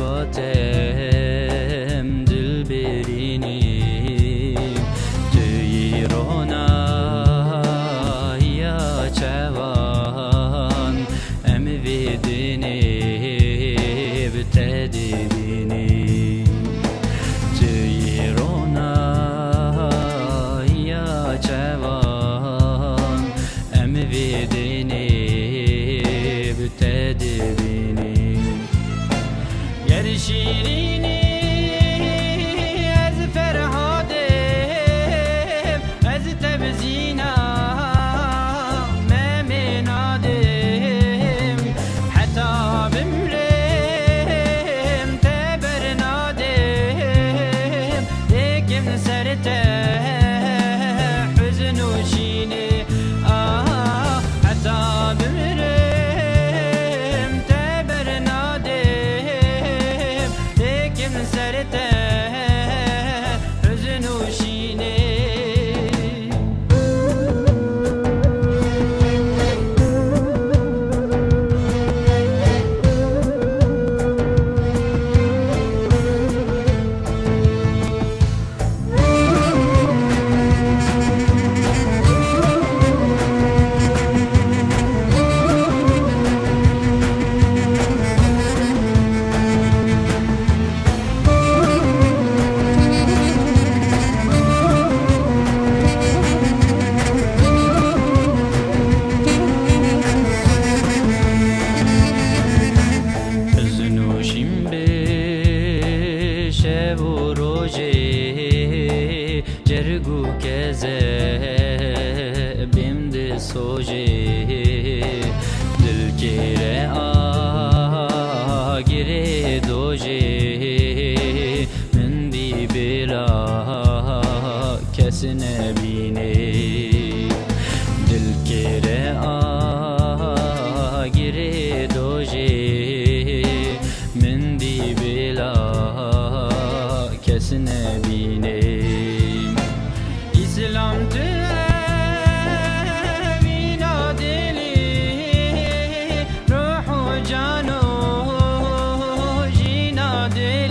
batem dilberini Tüyi rona ya çevan emvidini gu ke ze bim de demandé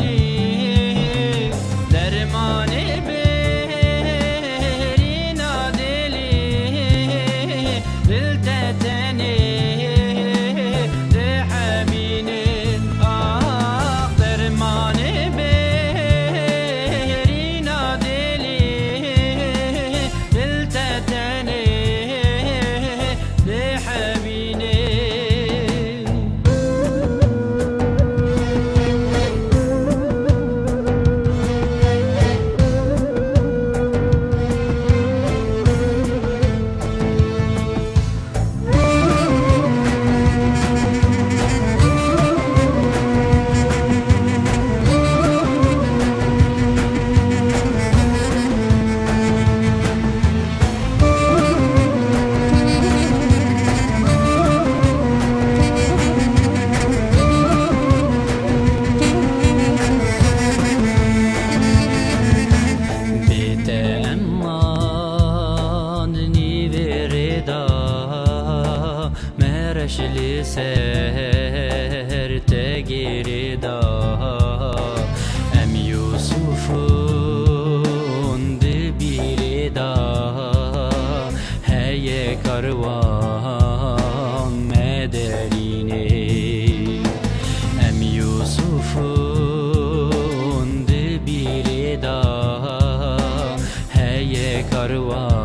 Mereşli ser te gerida Em Yusuf'un dibirida Heye karvan mederine Em Yusuf'un dibiri da Heye karvan